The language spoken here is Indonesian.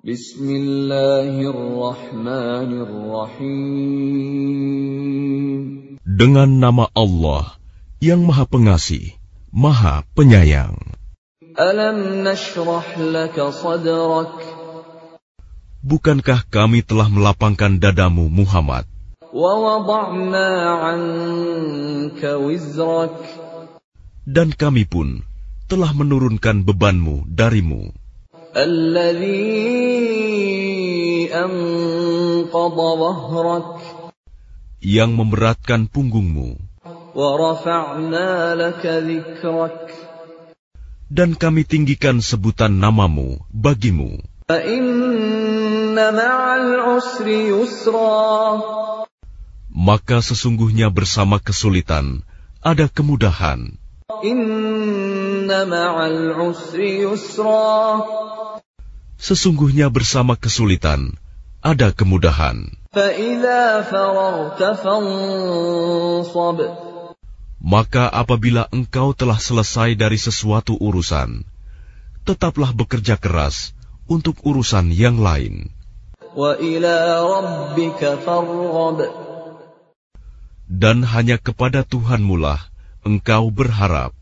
Bismillahirrahmanirrahim. Dengan nama Allah yang Maha Pengasih, Maha Penyayang. Alam nashrah laka sadrak Bukankah kami telah melapangkan dadamu Muhammad wa wada'na 'anka wizrak dan kami pun telah menurunkan bebanmu darimu yang memberatkan punggungmu. dan kami tinggikan sebutan namamu bagimu. maka sesungguhnya bersama kesulitan ada kemudahan. inna ma'al usri yusra sesungguhnya bersama kesulitan ada kemudahan. Maka apabila engkau telah selesai dari sesuatu urusan, tetaplah bekerja keras untuk urusan yang lain. Dan hanya kepada Tuhanmulah engkau berharap.